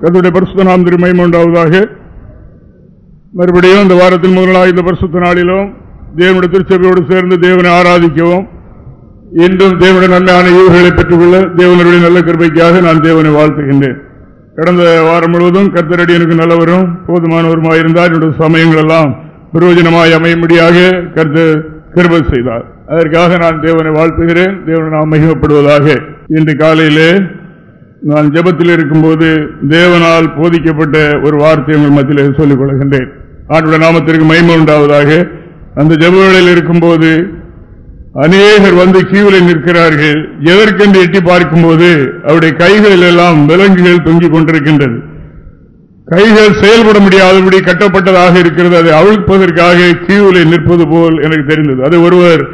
கருடைய பரிசுத்த நாம் திருமை உண்டாவதாக. மறுபடியும் இந்த வாரத்தின் முதலாக இந்த பரிசுத்த நாளிலும் தேவனுடைய திருச்சபையோடு சேர்ந்து தேவனை ஆராதிக்கவும். இன்றும் தேவனுடைய நன்மையான ஈவுகளை பெற்றுக்கொள்ள தேவனுடைய நல்ல கிருபைக்காக நான் தேவனை வாழ்த்துகின்றேன். கடந்த வாரம் முழுவதும் கர்த்தரடி எனக்கு நல்லவரும் போதுமானவருமாக போதுமானவருமாயிருந்தார் என்னுடைய சமயங்கள் எல்லாம் பிரயோஜனமாய் அமையும்படியாக கருத்து கிருபை செய்தார். அதற்காக நான் தேவனை வாழ்த்துகிறேன். தேவனை நாம் மகிமப்படுவதாக. இன்று காலையிலே நான் ஜபத்தில் இருக்கும்போது தேவனால் போதிக்கப்பட்ட ஒரு வார்த்தை உங்கள் மத்தியில் சொல்லிக் கொள்கின்றேன். ஆண்டுடைய நாமத்திற்கு மயிமை உண்டாவதாக. அந்த ஜபங்களில் இருக்கும்போது அநேகர் வந்து கீவில் நிற்கிறார்கள். எதற்கென்று எட்டி பார்க்கும்போது அவருடைய கைகளில் எல்லாம் விலங்குகள் தொங்கிக் கொண்டிருக்கின்றது. கைகள் செயல்பட முடியாதபடி கட்டப்பட்டதாக இருக்கிறது. அதை அவிழ்ப்பதற்காக கீவிலை நிற்பது போல் எனக்கு தெரிந்தது. அது ஒருவர்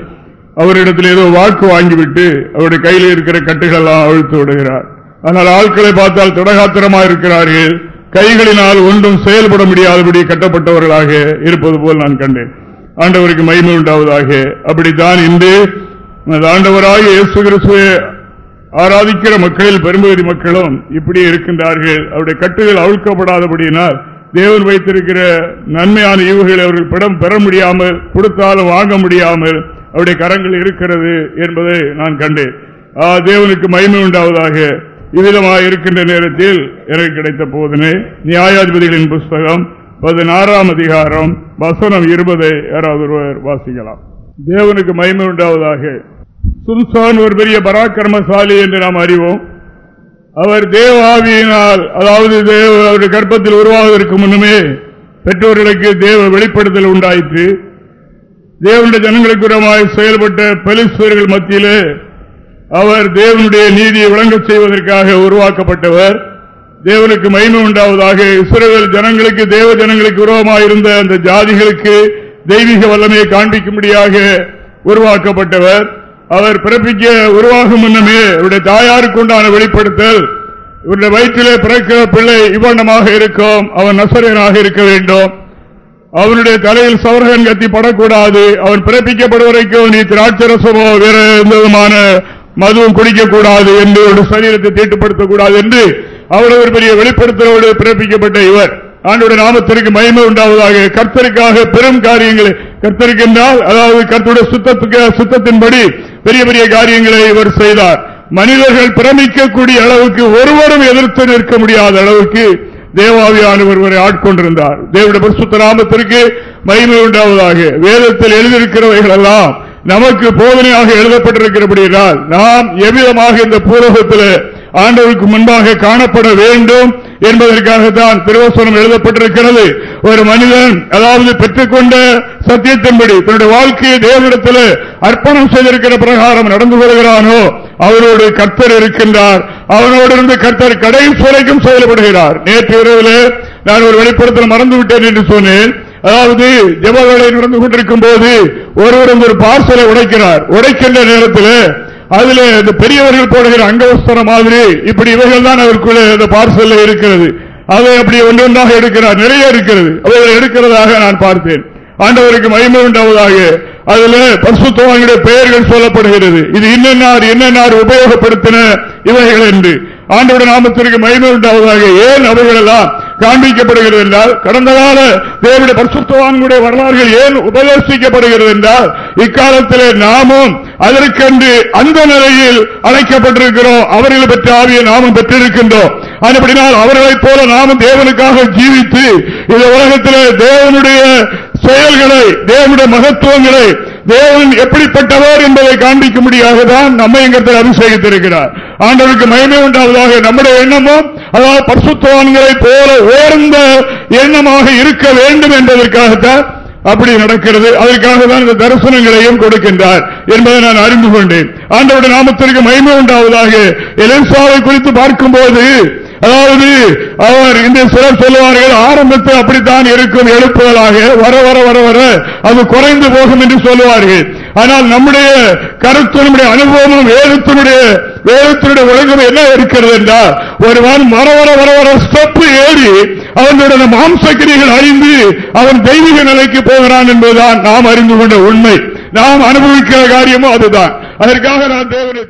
அவரிடத்தில் ஏதோ வாக்கு வாங்கிவிட்டு அவருடைய கையில் இருக்கிற கட்டுகள் எல்லாம் அவிழ்த்து விடுகிறார். ஆனால் ஆட்களை பார்த்தால் திடகாத்திரமாக இருக்கிறார்கள். கைகளினால் ஒன்றும் செயல்பட முடியாதபடி கட்டப்பட்டவர்களாக இருப்பது போல் நான் கண்டேன். ஆண்டவருக்கு மகிமை உண்டாவதாக. அப்படித்தான் இன்று ஆண்டவராக இயேசு கிறிஸ்துவை ஆராதிக்கிற மக்களில் பெரும்பகுதி மக்களும் இப்படி இருக்கின்றார்கள். அவருடைய கட்டுகள் அவிழ்க்கப்படாதபடியினால் தேவன் வைத்திருக்கிற நன்மையான ஈவுகளை அவர்கள் படம் பெற முடியாமல் கொடுத்தாலும் வாங்க முடியாமல் அவருடைய கரங்கள் இருக்கிறது என்பதை நான் கண்டேன். தேவனுக்கு மகிமை உண்டாவதாக. இவ்விதமாக இருக்கின்ற நேரத்தில் எனக்கு கிடைத்த போதனே நியாயாதிபதிகளின் புஸ்தகம் பதினாறாம் அதிகாரம் வசனம் இருபதை யாராவது ஒருவர் வாசிக்கலாம். தேவனுக்கு மகிமை உண்டாவதாக. சுல்தான் ஒரு பெரிய பராக்கிரமசாலி என்று நாம் அறிவோம். அவர் தேவாவியினால் அதாவது தேவ அவருடைய கற்பத்தில் உருவாவதற்கு முன்னுமே பெற்றோர்களுக்கு தேவ வெளிப்படுத்தல் உண்டாயிற்று. தேவனுடைய ஜனங்களுக்கு செயல்பட்ட பெலிஸ்வர்கள் மத்தியிலே அவர் தேவனுடைய நீதியை விளங்க செய்வதற்காக உருவாக்கப்பட்டவர். தேவனுக்கு மயிமை உண்டாவதாக இஸ்ரேல் ஜனங்களுக்கு தேவ ஜனங்களுக்கு உருவமாயிருந்த அந்த ஜாதிகளுக்கு தெய்வீக வல்லமையை காண்பிக்கும்படியாக உருவாக்கப்பட்டவர். அவர் பிறப்பிக்க உருவாகும் முன்னமே அவருடைய தாயாருக்கு உண்டான வெளிப்படுத்தல் இவருடைய வயிற்றிலே பிறக்கிற பிள்ளை இவ்வண்ணமாக இருக்கும் அவன் நசரியனாக இருக்க வேண்டும். அவனுடைய தலையில் சவரகன் கத்தி படக்கூடாது அவன் பிறப்பிக்கப்படுவதற்கும் நீ திராட்சரசமோ வேற எந்த விதமான மதுவும் குடிக்கக்கூடாது என்று ஒரு சரீரத்தை தீட்டுப்படுத்தக்கூடாது என்று அவர் ஒரு பெரிய வெளிப்படுத்தலோடு பிறப்பிக்கப்பட்ட இவர். ஆண்டோட நாமத்திற்கு மயமை உண்டாவதாக. கர்த்தருக்காக பெரும் காரியங்களை கர்த்தருக்கென்றால் அதாவது கர்த்தருடைய சுத்தத்துக்கு சுத்தத்தின்படி பெரிய பெரிய காரியங்களை இவர் செய்தார். மனிதர்கள் பிரமிக்கக்கூடிய அளவுக்கு ஒருவரும் எதிர்த்து நிற்க முடியாத அளவுக்கு தேவாவியானவர் ஒருவரை ஆட்கொண்டிருந்தார். தேவடைய பரிசுத்த நாமத்திற்கு மகிமை உண்டாவதாக. வேதத்தில் எழுதியிருக்கிறவைகள் எல்லாம் நமக்கு போதனையாக எழுதப்பட்டிருக்கிறபடியால் நாம் எவ்விதமாக இந்த பூலகத்தில் ஆண்டவருக்கு முன்பாக காணப்பட வேண்டும் என்பதற்காகத்தான் திருவசனம் எழுதப்பட்டிருக்கிறது. ஒரு மனிதன் அதாவது பெற்றுக்கொண்ட சத்தியத்தின்படி தன்னுடைய வாழ்க்கையை தேவனிடத்தில் அர்ப்பணம் செய்திருக்கிற பிரகாரம் நடந்து கொள்கிறானோ அவரோடு கர்த்தர் இருக்கின்றார். அவனோடு இருந்து கர்த்தர் கடைசி வரைக்கும் செயல்படுகிறார். நேற்று இரவில் நான் ஒரு வெளிப்படுத்தல் மறந்துவிட்டேன் என்று சொன்னேன். அதாவது ஜபவேளை நடந்து கொண்டிருக்கும் போது ஒருவர் ஒரு பார்சலை உடைக்கிறார். உடைக்கின்ற நேரத்தில் அதுல இந்த பெரியவர்கள் போடுகிற அங்கவஸ்தரம் மாதிரி இப்படி இவைகள் தான் அவருக்குள்ள இந்த பார்சல்ல இருக்கிறது. அதை அப்படி ஒன்றொன்றாக எடுக்கிறார். நிறைய இருக்கிறது. அவைகள் எடுக்கிறதாக நான் பார்த்தேன். ஆண்டவருக்கு மகிமை உண்டாவதாக. அதுல பரிசுத்தவானுடைய பெயர்கள் சொல்லப்படுகிறது. இது இன்னென்னார் என்னென்னார் உபயோகப்படுத்தின இவைகள் என்று. ஆண்டோட நாமத்திற்கு மகிமை உண்டாவதாக. ஏன் அவைகள் எல்லாம் காண்பிக்கப்படுகிறது என்றால் கடந்த கால தேவைய பரிசுத்தவான்களுடைய வரலாறுகள் ஏன் உபதேசிக்கப்படுகிறது என்றால் இக்காலத்தில் நாமும் அதற்கென்று அந்த நிலையில் அழைக்கப்பட்டிருக்கிறோம். அவர்களை பெற்ற ஆவியை நாமும் பெற்றிருக்கின்றோம். அப்படினால் அவர்களைப் போல நாமும் தேவனுக்காக ஜீவித்து இந்த உலகத்திலே தேவனுடைய செயல்களை தேவனுடைய மகத்துவங்களை தேவன் எப்படிப்பட்டவர் என்பதை காண்பிக்க தான் நம்மை எங்கத்தில் அபிஷேகித்திருக்கிறார். ஆண்டவருக்கு மயமே உண்டாவதாக நம்முடைய எண்ணமும் அதாவது பரிசுத்தவான்களை போல உயர்ந்த எண்ணமாக இருக்க வேண்டும் என்பதற்காகத்தான் அப்படி நடக்கிறது. அதற்காக தான் இந்த தரிசனங்களையும் கொடுக்கின்றார் என்பதை நான் அறிந்து கொண்டேன். ஆண்டோட நாமத்திற்கு மயமே உண்டாவதாக. எலிசாவை குறித்து பார்க்கும்போது அதாவது அவர் இந்த சிலர் சொல்லுவார்கள் ஆரம்பத்தில் அப்படித்தான் இருக்கும் எழுப்புகளாக வர வர வர வர அது குறைந்து போகும் என்று சொல்லுவார்கள். ஆனால் நம்முடைய கருத்து நம்முடைய அனுபவமும் வேதத்தினுடைய வேதத்தினுடைய உலகம் என்ன இருக்கிறது என்றால் ஒருவன் வர வர வர வர ஸ்டெப்பு ஏறி அவனுடைய மாம்சக்கிரிகள் அறிந்து அவன் தெய்வீக நிலைக்கு போகிறான் என்பதுதான் நாம் அறிந்து கொண்ட உண்மை. நாம் அனுபவிக்கிற காரியமும் அதுதான். அதற்காக நான் தேவனை